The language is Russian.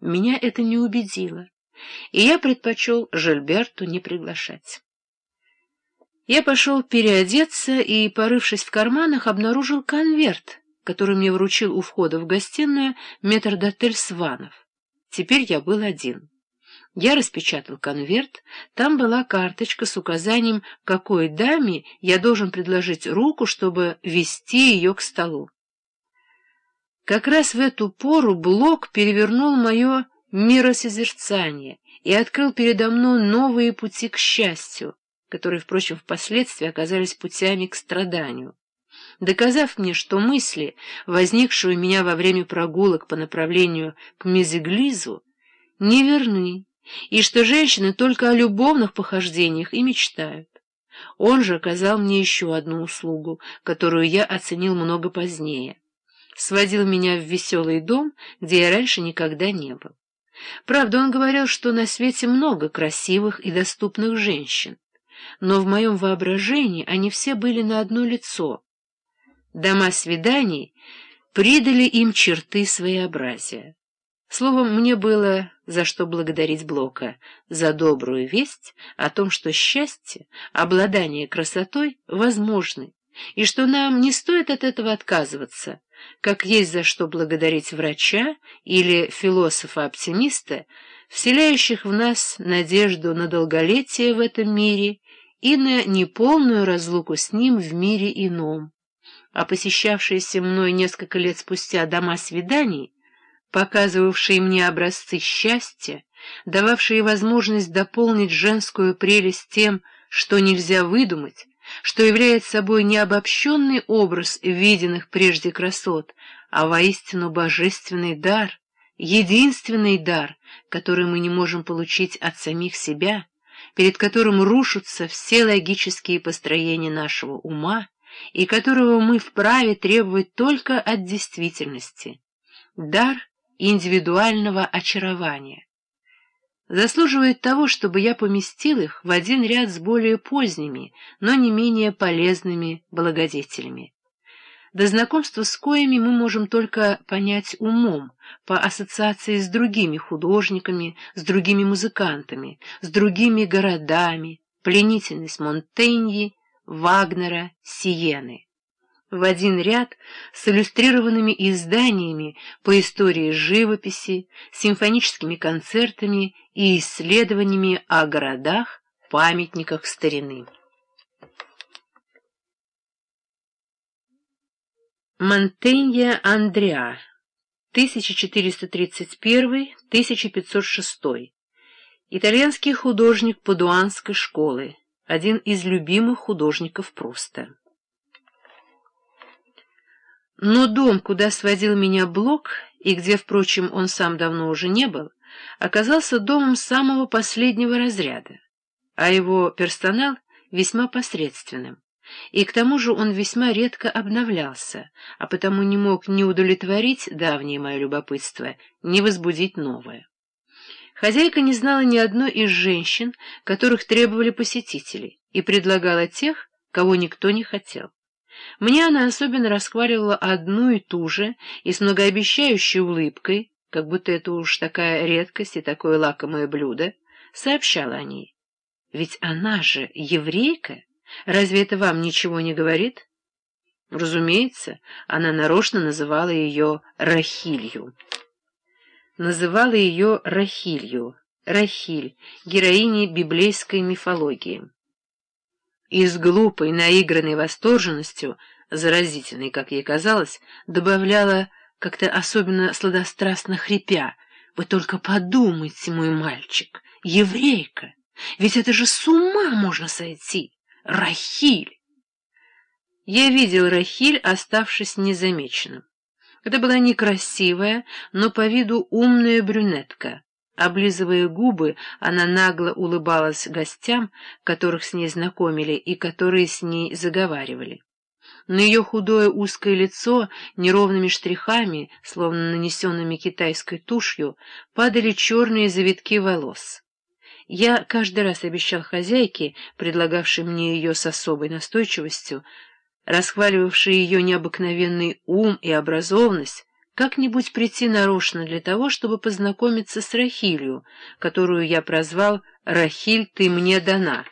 меня это не убедило, и я предпочел Жильберту не приглашать. Я пошел переодеться и, порывшись в карманах, обнаружил конверт, который мне вручил у входа в гостиную метрдотель Сванов. Теперь я был один. Я распечатал конверт, там была карточка с указанием, какой даме я должен предложить руку, чтобы вести ее к столу. Как раз в эту пору Блок перевернул мое миросозерцание и открыл передо мной новые пути к счастью, которые, впрочем, впоследствии оказались путями к страданию. Доказав мне, что мысли, возникшие у меня во время прогулок по направлению к Мезеглизу, неверны, и что женщины только о любовных похождениях и мечтают. Он же оказал мне еще одну услугу, которую я оценил много позднее. Сводил меня в веселый дом, где я раньше никогда не был. Правда, он говорил, что на свете много красивых и доступных женщин но в моем воображении они все были на одно лицо. Дома свиданий придали им черты своеобразия. Словом, мне было за что благодарить Блока, за добрую весть о том, что счастье, обладание красотой возможны, и что нам не стоит от этого отказываться, как есть за что благодарить врача или философа-оптимиста, вселяющих в нас надежду на долголетие в этом мире и на неполную разлуку с ним в мире ином. А посещавшиеся мной несколько лет спустя дома свиданий, показывавшие мне образцы счастья, дававшие возможность дополнить женскую прелесть тем, что нельзя выдумать, что является собой не обобщенный образ виденных прежде красот, а воистину божественный дар, единственный дар, который мы не можем получить от самих себя, перед которым рушатся все логические построения нашего ума и которого мы вправе требовать только от действительности. Дар индивидуального очарования. Заслуживает того, чтобы я поместил их в один ряд с более поздними, но не менее полезными благодетелями. До знакомства с коями мы можем только понять умом, по ассоциации с другими художниками, с другими музыкантами, с другими городами, пленительность Монтеньи, Вагнера, Сиены. В один ряд с иллюстрированными изданиями по истории живописи, симфоническими концертами и исследованиями о городах, памятниках старины. Монтенья Андреа, 1431-1506. Итальянский художник Падуанской школы, один из любимых художников Пруста. Но дом, куда сводил меня Блок, и где, впрочем, он сам давно уже не был, оказался домом самого последнего разряда, а его персонал весьма посредственным и к тому же он весьма редко обновлялся, а потому не мог ни удовлетворить давнее мое любопытство, ни возбудить новое. Хозяйка не знала ни одной из женщин, которых требовали посетители, и предлагала тех, кого никто не хотел. Мне она особенно расхваливала одну и ту же и с многообещающей улыбкой, как будто это уж такая редкость и такое лакомое блюдо, сообщала о ней. Ведь она же еврейка. Разве это вам ничего не говорит? Разумеется, она нарочно называла ее Рахилью. Называла ее Рахилью, Рахиль, героиней библейской мифологии. И с глупой, наигранной восторженностью, заразительной, как ей казалось, добавляла, как-то особенно сладострастно хрипя, «Вы только подумайте, мой мальчик, еврейка, ведь это же с ума можно сойти!» Рахиль! Я видел Рахиль, оставшись незамеченным. Это была некрасивая, но по виду умная брюнетка. Облизывая губы, она нагло улыбалась гостям, которых с ней знакомили и которые с ней заговаривали. На ее худое узкое лицо неровными штрихами, словно нанесенными китайской тушью, падали черные завитки волос. Я каждый раз обещал хозяйке, предлагавшей мне ее с особой настойчивостью, расхваливавшей ее необыкновенный ум и образованность, как-нибудь прийти нарочно для того, чтобы познакомиться с Рахилью, которую я прозвал «Рахиль, ты мне дана».